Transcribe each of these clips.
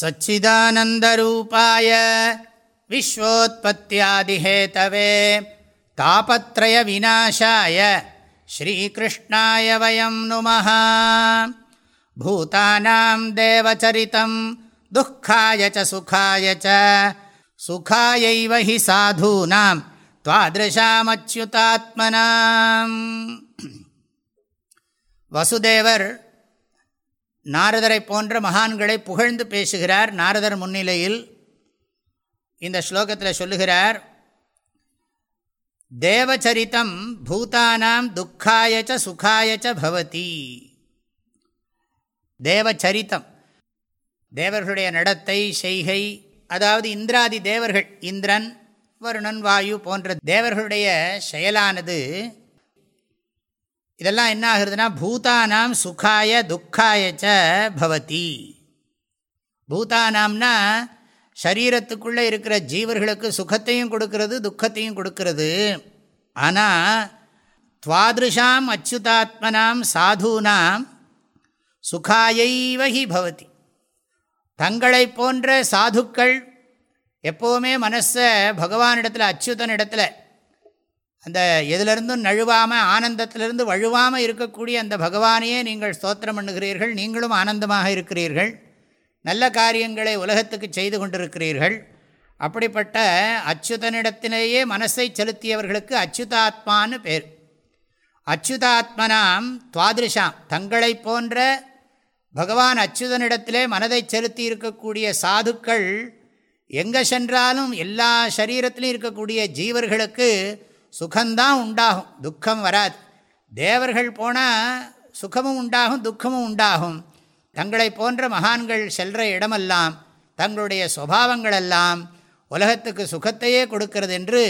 सच्चिदानन्दरूपाय विश्वोत्पत्त्यादिहेतवे तापत्रयविनाशाय श्रीकृष्णाय वयं नुमः भूतानां देवचरितं दुःखाय च सुखाय च सुखायैव हि साधूनां त्वादृशामच्युतात्मनाम् वसुदेवर् நாரதரை போன்ற மகான்களை புகழ்ந்து பேசுகிறார் நாரதர் முன்னிலையில். இந்த ஸ்லோகத்தில் சொல்லுகிறார் தேவச்சரித்தம் பூதானாம் துக்காயச்ச சுகாயச்ச பவதி. தேவச்சரித்தம் தேவர்களுடைய நடத்தை செய்கை அதாவது இந்திராதி தேவர்கள் இந்திரன் வருணன் வாயு போன்ற தேவர்களுடைய செயலானது இதெல்லாம் என்ன ஆகுறதுனா பூதானாம் சுகாய துக்காயச்ச பவதி. பூதானாம்னா சரீரத்துக்குள்ளே இருக்கிற ஜீவர்களுக்கு சுகத்தையும் கொடுக்கறது துக்கத்தையும் கொடுக்கறது. ஆனால் துவாதிருஷாம் அச்சுதாத்மனாம் சாதுனாம் சுகாயைவகி பவதி. தங்களை போன்ற சாதுக்கள் எப்போவுமே மனசை பகவானிடத்தில் அச்சுதனிடத்தில் அந்த எதிலிருந்தும் நழுவாமல் ஆனந்தத்திலிருந்து வழுவாமல் இருக்கக்கூடிய அந்த பகவானையே நீங்கள் ஸ்தோத்திரம் பண்ணுகிறீர்கள். நீங்களும் ஆனந்தமாக இருக்கிறீர்கள். நல்ல காரியங்களை உலகத்துக்கு செய்து கொண்டிருக்கிறீர்கள். அப்படிப்பட்ட அச்சுதனிடத்திலேயே மனசை செலுத்தியவர்களுக்கு அச்சுதாத்மான்னு பேர். அச்சுதாத்மனாம் துவாதிருஷாம். தங்களை போன்ற பகவான் அச்சுதனிடத்திலே மனதை செலுத்தி இருக்கக்கூடிய சாதுக்கள் எங்கே சென்றாலும் எல்லா சரீரத்திலும் இருக்கக்கூடிய ஜீவர்களுக்கு சுகந்தான் உண்டாகும் துக்கம் வராது. தேவர்கள் போனால் சுகமும் உண்டாகும் துக்கமும் உண்டாகும். தங்களை போன்ற மகான்கள் செல்கிற இடமெல்லாம் தங்களுடைய சுவாவங்களெல்லாம் உலகத்துக்கு சுகத்தையே கொடுக்கிறது என்று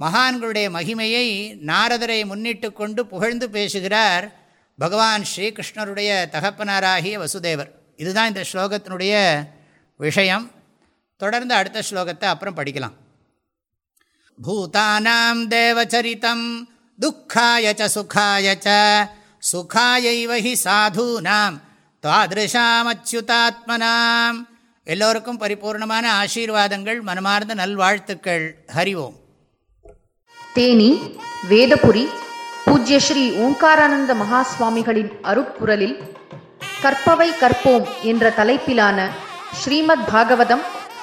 மகான்களுடைய மகிமையை நாரதரை முன்னிட்டு கொண்டு புகழ்ந்து பேசுகிறார் பகவான் ஸ்ரீகிருஷ்ணருடைய தகப்பனாராகிய வசுதேவர். இதுதான் இந்த ஸ்லோகத்தினுடைய விஷயம். தொடர்ந்து அடுத்த ஸ்லோகத்தை அப்புறம் படிக்கலாம். பூதானாம் தேவச்சரித்தம் துக்காய ச சுகாய ச சுகாயைவ ஹி சாதூனாம் தாதிருஷாமச்சுதாத்மனாம் எல்லோருக்கும் பரிபூர்ணமான ஆசீர்வாதங்கள் மனமார்ந்த நல்வாழ்த்துக்கள். ஹரிவோம் தேனி வேதபுரி பூஜ்ய ஸ்ரீ ஓங்காரானந்த மகாஸ்வாமிகளின் அருப்புரலில் கற்பவை கற்போம் என்ற தலைப்பிலான ஸ்ரீமத் பாகவதம்